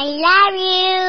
I love you.